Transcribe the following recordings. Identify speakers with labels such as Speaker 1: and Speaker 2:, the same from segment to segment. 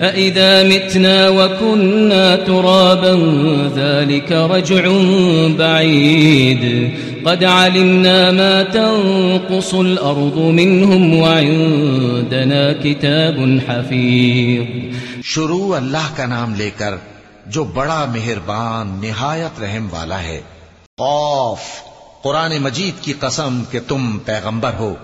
Speaker 1: أإذا متنا وكنا ترابا ذلك رجع بعيد قد علمنا ما تنقص الأرض منهم وعندنا كتاب حفيظ
Speaker 2: شروع اللہ کا نام لے کر جو بڑا مہربان نہایت رحم والا ہے قوف قرآن مجید کی قسم کہ تم پیغمبر ہو۔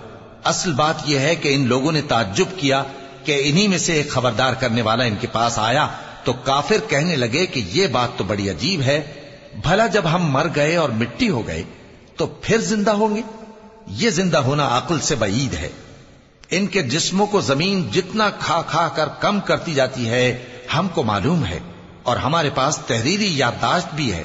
Speaker 2: اصل بات یہ ہے کہ ان لوگوں نے تعجب کیا کہ انہی میں سے ایک خبردار کرنے والا ان کے پاس آیا تو کافر کہنے لگے کہ یہ بات تو بڑی عجیب ہے، بھلا جب ہم مر گئے اور مٹی ہو گئے تو پھر زندہ ہوں گے؟ یہ زندہ ہونا عقل سے بعید ہے۔ ان کے جسموں کو زمین جتنا کھا کھا کر کم کرتی جاتی ہے، ہم کو معلوم ہے اور ہمارے پاس تحریری یادداشت بھی ہے۔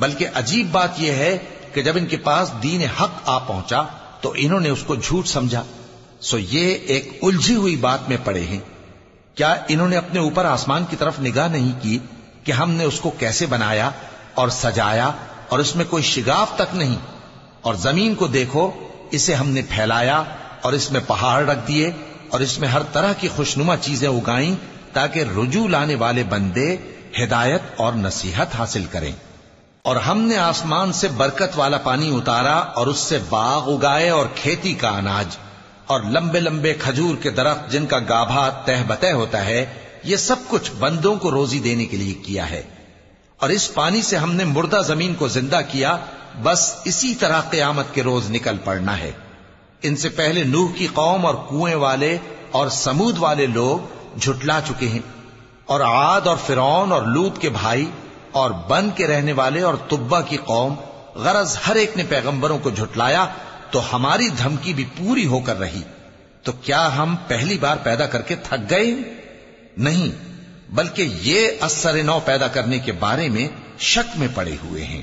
Speaker 2: بلکہ عجیب بات یہ ہے کہ جب ان کے پاس دین حق آ پہنچا تو انہوں نے اس کو جھوٹ سمجھا۔ سو یہ ایک الجھی ہوئی بات میں پڑے ہیں۔ کیا انہوں نے اپنے اوپر آسمان کی طرف نگاہ نہیں کی کہ ہم نے اس کو کیسے بنایا اور سجایا اور اس میں کوئی شگاف تک نہیں؟ اور زمین کو دیکھو، اسے ہم نے پھیلایا اور اس میں پہاڑ رکھ دیے اور اس میں ہر طرح کی خوشنما چیزیں اگائیں تاکہ رجوع لانے والے بندے ہدایت اور نصیحت حاصل کریں۔ اور ہم نے آسمان سے برکت والا پانی اتارا اور اس سے باغ اگائے اور کھیتی کا اناج اور لمبے لمبے کھجور کے درخت جن کا گابھا تہ بتہ ہوتا ہے، یہ سب کچھ بندوں کو روزی دینے کے لیے کیا ہے۔ اور اس پانی سے ہم نے مردہ زمین کو زندہ کیا، بس اسی طرح قیامت کے روز نکل پڑنا ہے۔ ان سے پہلے نوح کی قوم اور کنویں والے اور سمود والے لوگ جھٹلا چکے ہیں۔ اور عاد اور فرعون اور لوت کے بھائی اور بن کے رہنے والے اور تبا کی قوم، غرض ہر ایک نے پیغمبروں کو جھٹلایا، تو ہماری دھمکی بھی پوری ہو کر رہی۔ تو کیا ہم پہلی بار پیدا کر کے تھک گئے؟ نہیں، بلکہ یہ اثر نو پیدا کرنے کے بارے میں شک میں پڑے ہوئے ہیں۔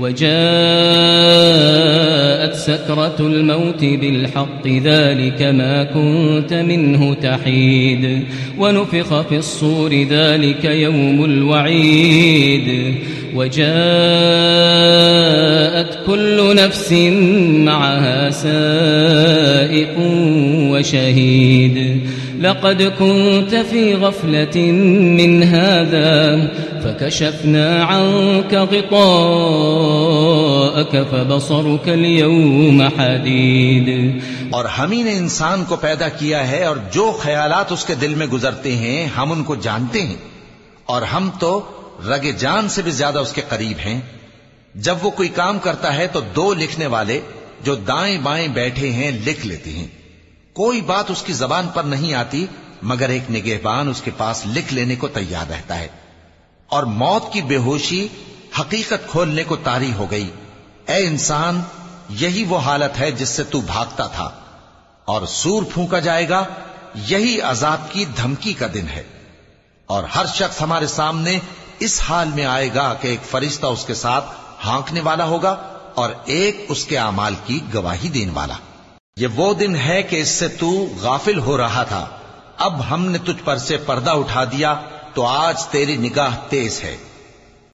Speaker 1: وجاءت سكرة الموت بالحق، ذلك ما كنت منه تحيد. ونفخ في الصور ذلك يوم الوعيد. وجاءت كل نفس معها سائق وشهيد. لقد كنت في غفلة من هذا، فكشفنا عنك غطاءك، فبصرك اليوم حديد.
Speaker 2: اور ہم ہی نے انسان کو پیدا کیا ہے، اور جو خیالات اس کے دل میں گزرتے ہیں، ہم ان کو جانتے ہیں۔ اور ہم تو رگ جان سے بھی زیادہ اس کے قریب ہیں۔ جب وہ کوئی کام کرتا ہے تو دو لکھنے والے جو دائیں بائیں بیٹھے ہیں لکھ لیتے ہیں۔ کوئی بات اس کی زبان پر نہیں آتی، مگر ایک نگہبان اس کے پاس لکھ لینے کو تیار رہتا ہے۔ اور موت کی بے ہوشی حقیقت کھولنے کو تاری ہو گئی۔ اے انسان، یہی وہ حالت ہے جس سے تو بھاگتا تھا۔ اور سور پھونکا جائے گا، یہی عذاب کی دھمکی کا دن ہے۔ اور ہر شخص ہمارے سامنے اس حال میں آئے گا کہ ایک فرشتہ اس کے ساتھ ہانکنے والا ہوگا اور ایک اس کے اعمال کی گواہی دینے والا۔ یہ وہ دن ہے کہ اس سے تو غافل ہو رہا تھا۔ اب ہم نے تجھ پر سے پردہ اٹھا دیا تو آج تیری نگاہ تیز ہے۔